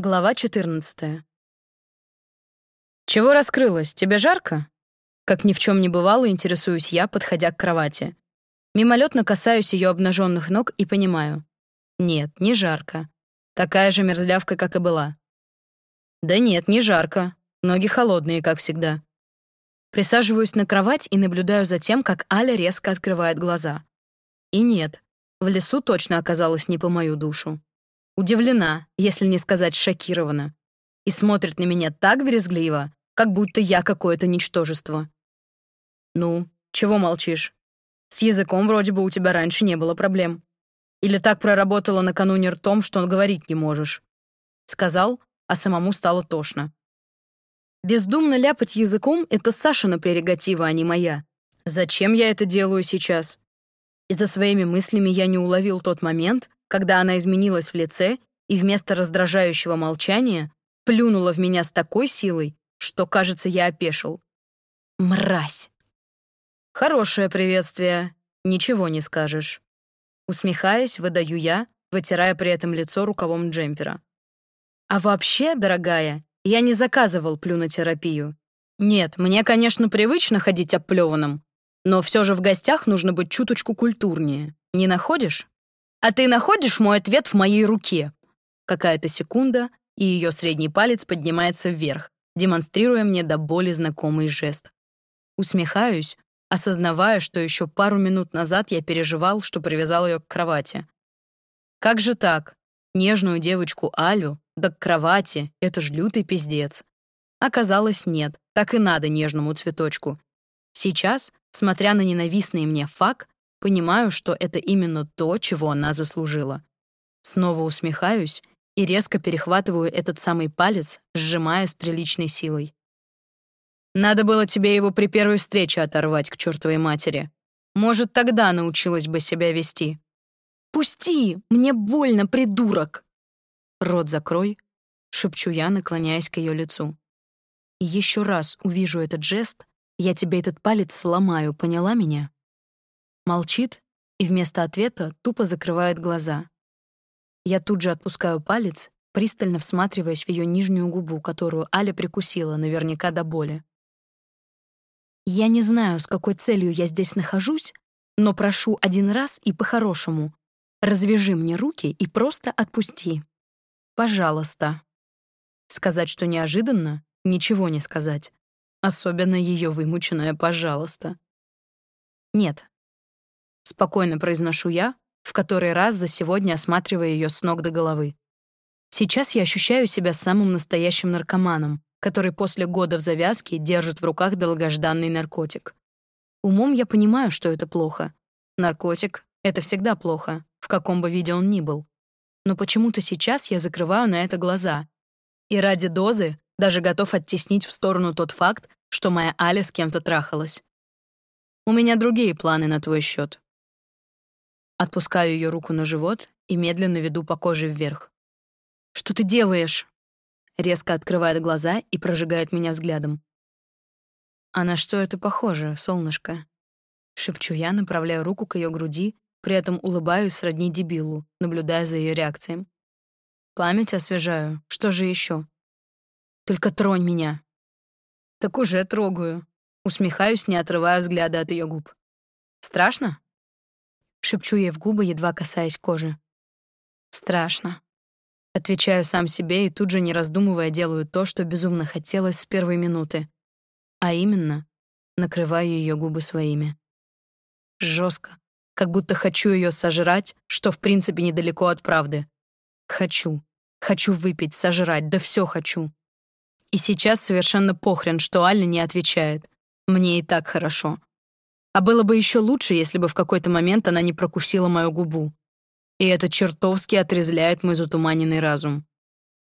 Глава 14. «Чего раскрылась? Тебе жарко?» Как ни в чем не бывало, интересуюсь я, подходя к кровати. Мимолетно касаюсь ее обнаженных ног и понимаю. Нет, не жарко. Такая же мерзлявка, как и была. Да нет, не жарко. Ноги холодные, как всегда. Присаживаюсь на кровать и наблюдаю за тем, как Аля резко открывает глаза. И нет, в лесу точно оказалось не по мою душу. Удивлена, если не сказать шокирована. И смотрит на меня так брезгливо, как будто я какое-то ничтожество. «Ну, чего молчишь? С языком вроде бы у тебя раньше не было проблем. Или так проработала накануне ртом, что он говорить не можешь?» Сказал, а самому стало тошно. Бездумно ляпать языком — это Сашина прерогатива, а не моя. Зачем я это делаю сейчас? И за своими мыслями я не уловил тот момент, когда она изменилась в лице и вместо раздражающего молчания плюнула в меня с такой силой, что, кажется, я опешил. Мразь! Хорошее приветствие, ничего не скажешь. Усмехаясь, выдаю я, вытирая при этом лицо рукавом джемпера. А вообще, дорогая, я не заказывал плюнотерапию. Нет, мне, конечно, привычно ходить оплеванным, но все же в гостях нужно быть чуточку культурнее. Не находишь? А ты находишь мой ответ в моей руке? Какая-то секунда, и ее средний палец поднимается вверх, демонстрируя мне до боли знакомый жест. Усмехаюсь, осознавая, что еще пару минут назад я переживал, что привязал ее к кровати. Как же так? Нежную девочку Алю, да к кровати, это ж лютый пиздец. Оказалось, нет, так и надо нежному цветочку. Сейчас, смотря на ненавистный мне факт, Понимаю, что это именно то, чего она заслужила. Снова усмехаюсь и резко перехватываю этот самый палец, сжимая с приличной силой. Надо было тебе его при первой встрече оторвать к чертовой матери. Может, тогда научилась бы себя вести. «Пусти! Мне больно, придурок!» «Рот закрой», — шепчу я, наклоняясь к ее лицу. «Еще раз увижу этот жест, я тебе этот палец сломаю, поняла меня?» Молчит и вместо ответа тупо закрывает глаза. Я тут же отпускаю палец, пристально всматриваясь в ее нижнюю губу, которую Аля прикусила, наверняка до боли. Я не знаю, с какой целью я здесь нахожусь, но прошу один раз и по-хорошему. Развяжи мне руки и просто отпусти. Пожалуйста. Сказать, что неожиданно, ничего не сказать. Особенно ее вымученное «пожалуйста». Нет, Спокойно произношу я, в который раз за сегодня осматривая ее с ног до головы. Сейчас я ощущаю себя самым настоящим наркоманом, который после года в завязке держит в руках долгожданный наркотик. Умом я понимаю, что это плохо. Наркотик — это всегда плохо, в каком бы виде он ни был. Но почему-то сейчас я закрываю на это глаза. И ради дозы даже готов оттеснить в сторону тот факт, что моя Аля с кем-то трахалась. У меня другие планы на твой счет. Отпускаю ее руку на живот и медленно веду по коже вверх. «Что ты делаешь?» Резко открывает глаза и прожигает меня взглядом. «А на что это похоже, солнышко?» Шепчу я, направляя руку к ее груди, при этом улыбаюсь сродни дебилу, наблюдая за ее реакцией. Память освежаю. Что же еще? Только тронь меня. Так уже трогаю. Усмехаюсь, не отрывая взгляда от ее губ. Страшно? Шепчу ей в губы, едва касаясь кожи. Страшно. Отвечаю сам себе и тут же, не раздумывая, делаю то, что безумно хотелось с первой минуты. А именно, накрываю ее губы своими. Жестко, как будто хочу ее сожрать, что в принципе недалеко от правды. Хочу. Хочу выпить, сожрать, да все хочу. И сейчас совершенно похрен, что Аля не отвечает. Мне и так хорошо. А было бы еще лучше, если бы в какой-то момент она не прокусила мою губу. И это чертовски отрезвляет мой затуманенный разум.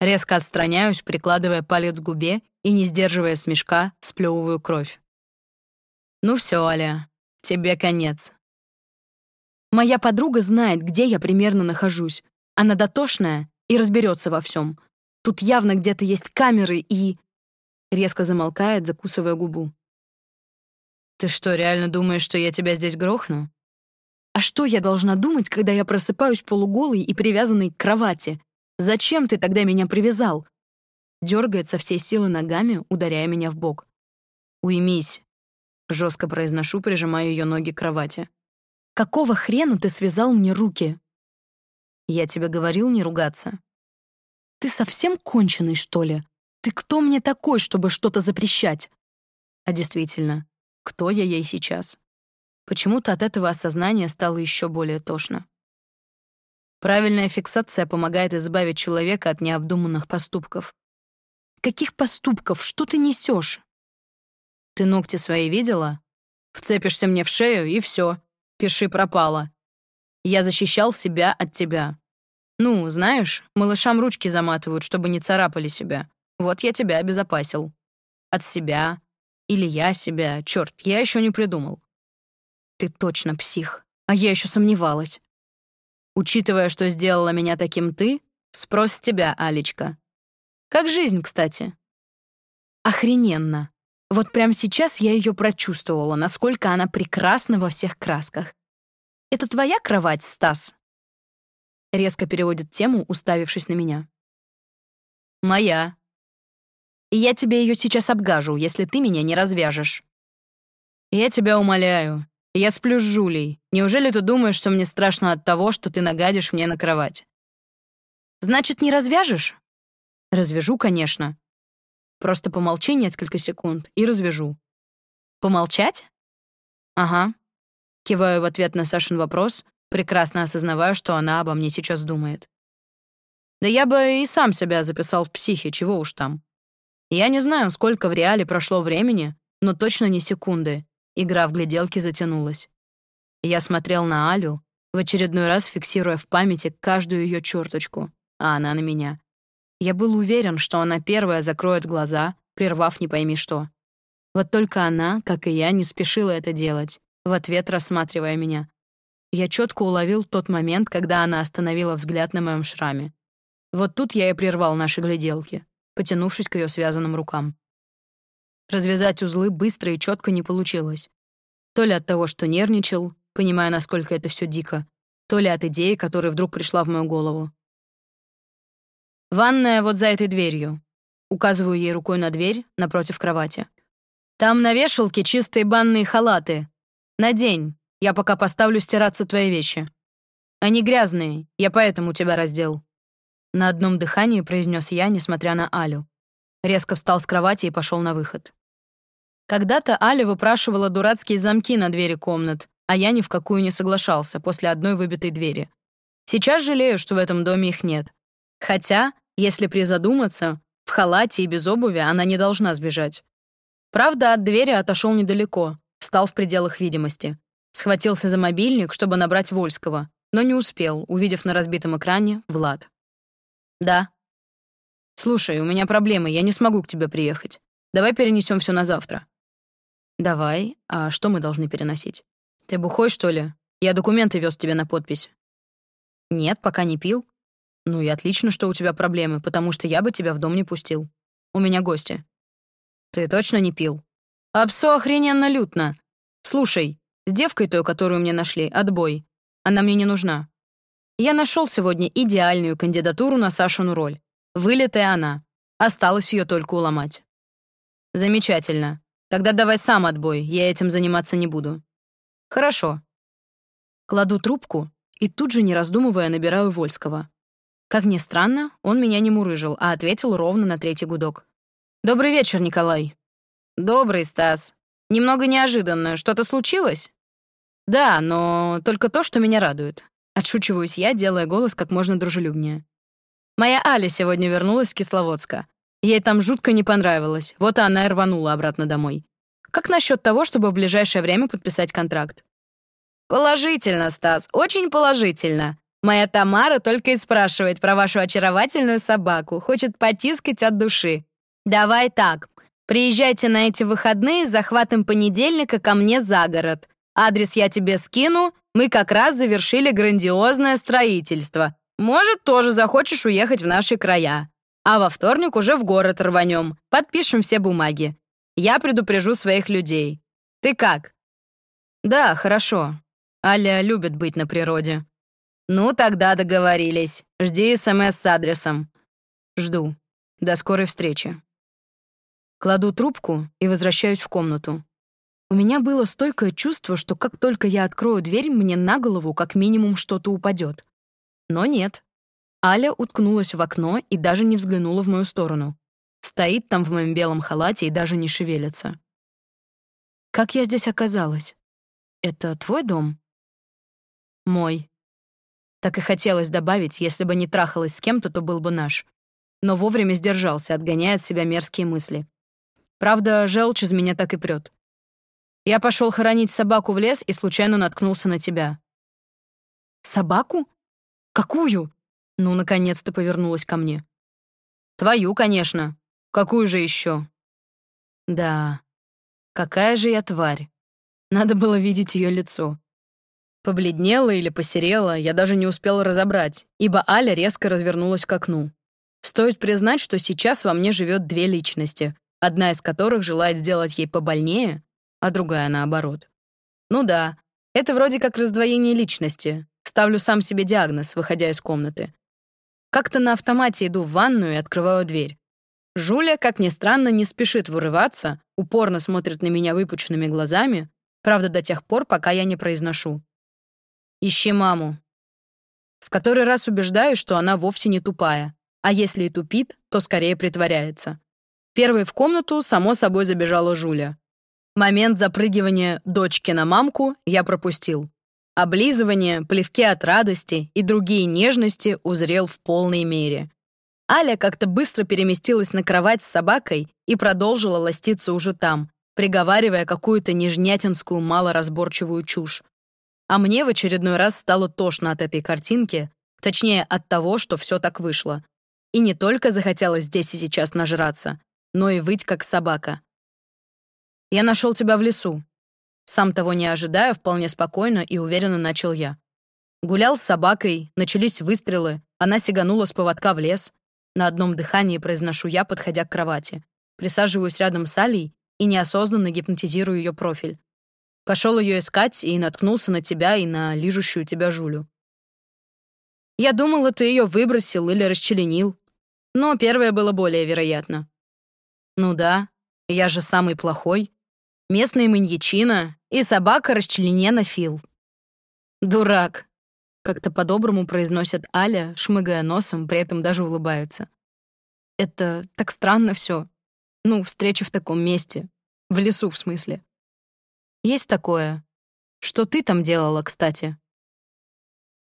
Резко отстраняюсь, прикладывая палец к губе и, не сдерживая смешка, сплевываю кровь. «Ну все, Аля, тебе конец». Моя подруга знает, где я примерно нахожусь. Она дотошная и разберется во всем. Тут явно где-то есть камеры и... Резко замолкает, закусывая губу. Ты что, реально думаешь, что я тебя здесь грохну? А что я должна думать, когда я просыпаюсь полуголой и привязанной к кровати? Зачем ты тогда меня привязал?» Дергает со всей силы ногами, ударяя меня в бок. «Уймись», — жестко произношу, прижимая ее ноги к кровати. «Какого хрена ты связал мне руки?» «Я тебе говорил не ругаться». «Ты совсем конченый, что ли? Ты кто мне такой, чтобы что-то запрещать?» А действительно, кто я ей сейчас? Почему-то от этого осознания стало еще более тошно. Правильная фиксация помогает избавить человека от необдуманных поступков. Каких поступков? Что ты несешь? Ты ногти свои видела? Вцепишься мне в шею, и все. Пиши пропало. Я защищал себя от тебя. Ну, знаешь, малышам ручки заматывают, чтобы не царапали себя. Вот я тебя обезопасил. От себя. Или я себя. Черт, я еще не придумал. Ты точно псих. А я еще сомневалась. Учитывая, что сделала меня таким ты, спрос с тебя, Алечка. Как жизнь, кстати? Охрененно. Вот прямо сейчас я ее прочувствовала, насколько она прекрасна во всех красках. Это твоя кровать, Стас? Резко переводит тему, уставившись на меня. Моя. И я тебе ее сейчас обгажу, если ты меня не развяжешь. Я тебя умоляю, я сплю с Жулей. Неужели ты думаешь, что мне страшно от того, что ты нагадишь мне на кровать? Значит, не развяжешь? Развяжу, конечно. Просто помолчи несколько секунд и развяжу. Помолчать? Ага. Киваю в ответ на Сашин вопрос, прекрасно осознавая, что она обо мне сейчас думает. Да я бы и сам себя записал в психе, чего уж там. Я не знаю, сколько в реале прошло времени, но точно не секунды, Игра в гляделки затянулась. Я смотрел на Алю, в очередной раз фиксируя в памяти каждую ее черточку, а она на меня. Я был уверен, что она первая закроет глаза, прервав не пойми что. Вот только она, как и я, не спешила это делать, в ответ рассматривая меня. Я четко уловил тот момент, когда она остановила взгляд на моем шраме. Вот тут я и прервал наши гляделки, потянувшись к ее связанным рукам. Развязать узлы быстро и четко не получилось. То ли от того, что нервничал, понимая, насколько это все дико, то ли от идеи, которая вдруг пришла в мою голову. «Ванная вот за этой дверью». Указываю ей рукой на дверь напротив кровати. «Там на вешалке чистые банные халаты. Надень, я пока поставлю стираться твои вещи. Они грязные, я поэтому тебя раздел». На одном дыхании произнес я, несмотря на Алю. Резко встал с кровати и пошел на выход. Когда-то Аля выпрашивала дурацкие замки на двери комнат, а я ни в какую не соглашался после одной выбитой двери. Сейчас жалею, что в этом доме их нет. Хотя, если призадуматься, в халате и без обуви она не должна сбежать. Правда, от двери отошел недалеко, встал в пределах видимости. Схватился за мобильник, чтобы набрать Вольского, но не успел, увидев на разбитом экране Влад. «Да», «Слушай, у меня проблемы, я не смогу к тебе приехать. Давай перенесем все на завтра». «Давай. А что мы должны переносить? Ты бухой, что ли? Я документы вез тебе на подпись». «Нет, пока не пил». «Ну и отлично, что у тебя проблемы, потому что я бы тебя в дом не пустил. У меня гости». «Ты точно не пил?» «Апсо охрененно лютно. Слушай, с девкой той, которую мне нашли, отбой. Она мне не нужна. Я нашел сегодня идеальную кандидатуру на Сашину роль. Вылитая она. Осталось ее только уломать. Замечательно. Тогда давай сам отбой, я этим заниматься не буду. Хорошо. Кладу трубку и тут же, не раздумывая, набираю Вольского. Как ни странно, он меня не мурыжил, а ответил ровно на третий гудок. «Добрый вечер, Николай». «Добрый, Стас. Немного неожиданно. Что-то случилось?» «Да, но только то, что меня радует». Отшучиваюсь я, делая голос как можно дружелюбнее. Моя Аля сегодня вернулась с Кисловодска. Ей там жутко не понравилось, вот она и рванула обратно домой. Как насчет того, чтобы в ближайшее время подписать контракт? Положительно, Стас, очень положительно. Моя Тамара только и спрашивает про вашу очаровательную собаку, хочет потискать от души. Давай так, приезжайте на эти выходные с захватом понедельника ко мне за город. Адрес я тебе скину, мы как раз завершили грандиозное строительство. Может, тоже захочешь уехать в наши края. А во вторник уже в город рванем, подпишем все бумаги. Я предупрежу своих людей. Ты как?» «Да, хорошо. Аля любит быть на природе». «Ну, тогда договорились. Жди СМС с адресом». «Жду. До скорой встречи». Кладу трубку и возвращаюсь в комнату. У меня было стойкое чувство, что как только я открою дверь, мне на голову как минимум что-то упадет. Но нет. Аля уткнулась в окно и даже не взглянула в мою сторону. Стоит там в моем белом халате и даже не шевелится. Как я здесь оказалась? Это твой дом? Мой. Так и хотелось добавить, если бы не трахалась с кем-то, то был бы наш. Но вовремя сдержался, отгоняя от себя мерзкие мысли. Правда, желчь из меня так и прет. Я пошел хоронить собаку в лес и случайно наткнулся на тебя. Собаку? Какую? Ну, наконец-то повернулась ко мне. Твою, конечно. Какую же еще? Да. Какая же я тварь. Надо было видеть ее лицо. Побледнела или посерела, я даже не успел разобрать, ибо Аля резко развернулась к окну. Стоит признать, что сейчас во мне живет две личности, одна из которых желает сделать ей побольнее, а другая наоборот. Ну да, это вроде как раздвоение личности. Ставлю сам себе диагноз, выходя из комнаты. Как-то на автомате иду в ванную и открываю дверь. Жуля, как ни странно, не спешит вырываться, упорно смотрит на меня выпученными глазами, правда, до тех пор, пока я не произношу. «Ищи маму». В который раз убеждаю, что она вовсе не тупая, а если и тупит, то скорее притворяется. Первой в комнату, само собой, забежала Жуля. Момент запрыгивания дочки на мамку я пропустил. Облизывание, плевки от радости и другие нежности узрел в полной мере. Аля как-то быстро переместилась на кровать с собакой и продолжила ластиться уже там, приговаривая какую-то нежнятинскую малоразборчивую чушь. А мне в очередной раз стало тошно от этой картинки, точнее, от того, что все так вышло. И не только захотелось здесь и сейчас нажраться, но и выть как собака. «Я нашел тебя в лесу». Сам того не ожидая, вполне спокойно и уверенно начал я. Гулял с собакой, начались выстрелы, она сиганула с поводка в лес, на одном дыхании произношу я, подходя к кровати. Присаживаюсь рядом с Алей и неосознанно гипнотизирую ее профиль. Пошел ее искать и наткнулся на тебя и на лижущую тебя Жулю. Я думала, ты ее выбросил или расчленил. Но первое было более вероятно. Ну да, я же самый плохой. Местная маньячина и собака расчленена Фил. Дурак, как-то по-доброму произносит Аля, шмыгая носом, при этом даже улыбается. Это так странно все. Ну, встреча в таком месте. В лесу, в смысле. Есть такое. Что ты там делала, кстати?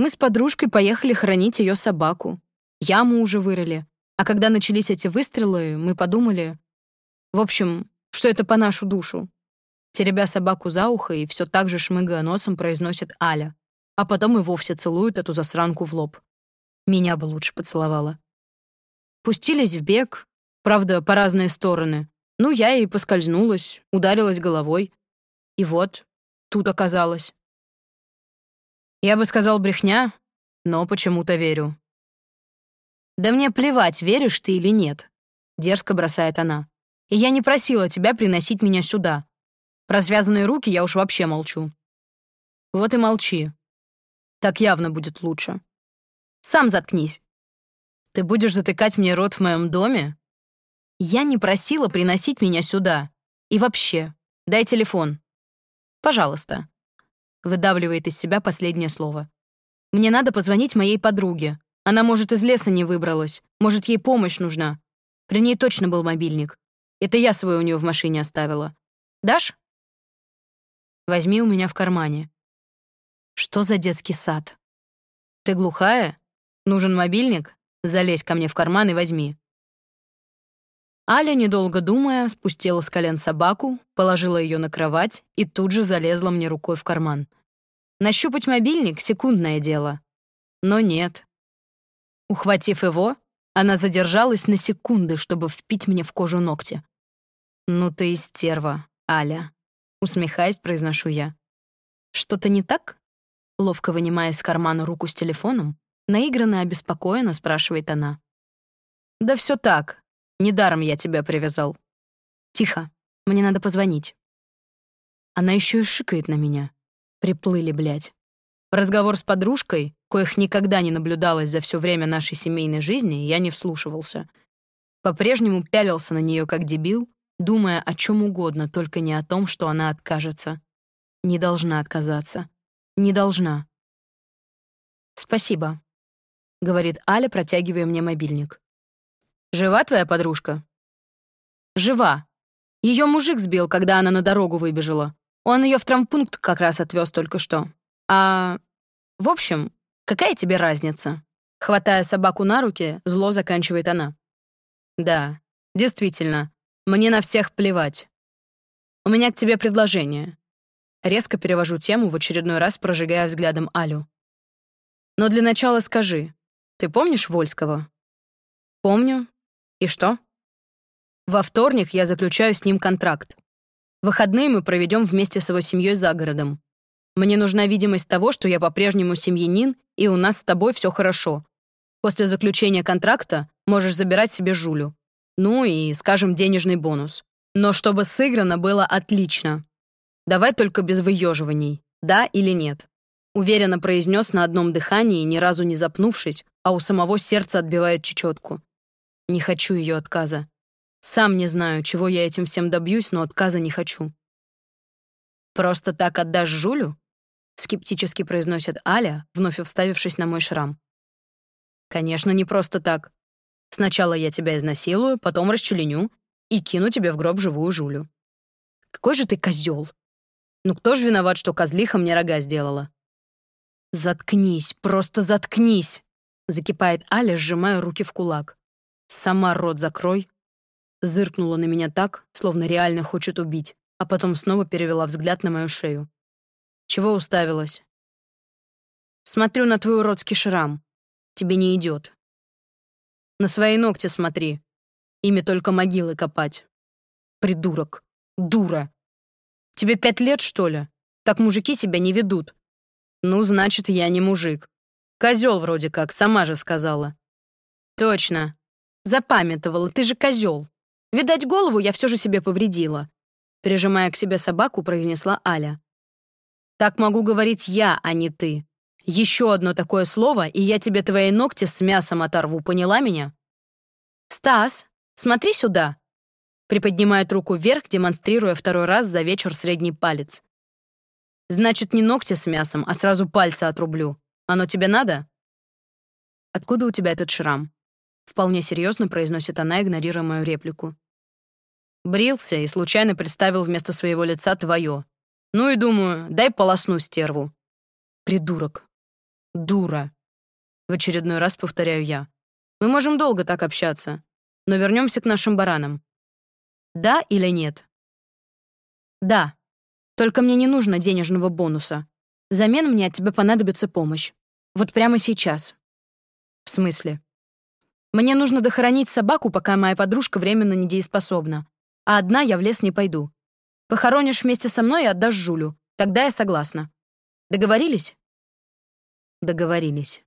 Мы с подружкой поехали хоронить ее собаку. Яму уже вырыли. А когда начались эти выстрелы, мы подумали... В общем, что это по нашу душу. Теребя собаку за ухо и все так же шмыгая носом произносит Аля а потом и вовсе целует эту засранку в лоб. Меня бы лучше поцеловала. Пустились в бег, правда, по разные стороны. Ну, я и поскользнулась, ударилась головой. И вот, тут оказалось. Я бы сказал брехня, но почему-то верю. «Да мне плевать, веришь ты или нет», — дерзко бросает она. «И я не просила тебя приносить меня сюда. Про связанные руки я уж вообще молчу». «Вот и молчи. Так явно будет лучше. Сам заткнись. Ты будешь затыкать мне рот в моем доме? Я не просила приносить меня сюда. И вообще, дай телефон. Пожалуйста. Выдавливает из себя последнее слово. Мне надо позвонить моей подруге. Она, может, из леса не выбралась. Может, ей помощь нужна. При ней точно был мобильник. Это я свой у нее в машине оставила. Дашь? Возьми у меня в кармане. Что за детский сад? Ты глухая? Нужен мобильник? Залезь ко мне в карман и возьми. Аля, недолго думая, спустила с колен собаку, положила ее на кровать и тут же залезла мне рукой в карман. Нащупать мобильник — секундное дело. Но нет. Ухватив его, она задержалась на секунды, чтобы впить мне в кожу ногти. «Ну ты и стерва, Аля», — усмехаясь, произношу я. «Что-то не так?» Ловко вынимая из кармана руку с телефоном, наигранно и обеспокоенно спрашивает она. «Да все так. Недаром я тебя привязал». «Тихо. Мне надо позвонить». Она еще и шикает на меня. Приплыли, блядь. Разговор с подружкой коих никогда не наблюдалось за все время нашей семейной жизни, я не вслушивался. По-прежнему пялился на нее как дебил, думая о чем угодно, только не о том, что она откажется. Не должна отказаться. Не должна. «Спасибо», — говорит Аля, протягивая мне мобильник. «Жива твоя подружка?» «Жива. Ее мужик сбил, когда она на дорогу выбежала. Он ее в травмпункт как раз отвез только что. А... В общем, какая тебе разница?» Хватая собаку на руки, зло заканчивает она. «Да, действительно, мне на всех плевать. У меня к тебе предложение». Резко перевожу тему, в очередной раз прожигая взглядом Алю. «Но для начала скажи, ты помнишь Вольского?» «Помню. И что?» «Во вторник я заключаю с ним контракт. Выходные мы проведем вместе с его семьей за городом. Мне нужна видимость того, что я по-прежнему семьянин, и у нас с тобой все хорошо. После заключения контракта можешь забирать себе Жулю. Ну и, скажем, денежный бонус. Но чтобы сыграно было отлично. Давай только без выеживаний, да или нет. Уверенно произнес на одном дыхании, ни разу не запнувшись, а у самого сердца отбивает чечетку. Не хочу ее отказа. Сам не знаю, чего я этим всем добьюсь, но отказа не хочу. «Просто так отдашь Жулю?» — скептически произносит Аля, вновь вставившись на мой шрам. «Конечно, не просто так. Сначала я тебя изнасилую, потом расчленю и кину тебе в гроб живую Жулю. Какой же ты козел! Ну кто же виноват, что козлиха мне рога сделала?» «Заткнись, просто заткнись!» — закипает Аля, сжимая руки в кулак. «Сама рот закрой, Зыркнула на меня так, словно реально хочет убить, а потом снова перевела взгляд на мою шею. Чего уставилась? Смотрю на твой уродский шрам. Тебе не идет. На свои ногти смотри. Ими только могилы копать. Придурок. Дура. Тебе пять лет, что ли? Так мужики себя не ведут. Ну, значит, я не мужик. Козел вроде как, сама же сказала. Точно. Запамятовала, ты же козел. Видать, голову я все же себе повредила. Прижимая к себе собаку, произнесла Аля. Так могу говорить я, а не ты. Еще одно такое слово, и я тебе твои ногти с мясом оторву, поняла меня? Стас, смотри сюда. Приподнимает руку вверх, демонстрируя второй раз за вечер средний палец. Значит, не ногти с мясом, а сразу пальцы отрублю. Оно тебе надо? Откуда у тебя этот шрам? Вполне серьезно произносит она, игнорируя мою реплику. Брился и случайно представил вместо своего лица твое. Ну и думаю, дай полосну стерву. Придурок. Дура. В очередной раз повторяю я. Мы можем долго так общаться, но вернемся к нашим баранам. Да или нет? Да. Только мне не нужно денежного бонуса. Взамен мне от тебя понадобится помощь. Вот прямо сейчас. В смысле? Мне нужно дохоронить собаку, пока моя подружка временно недееспособна. А одна я в лес не пойду. Похоронишь вместе со мной и отдашь Жулю. Тогда я согласна. Договорились? Договорились.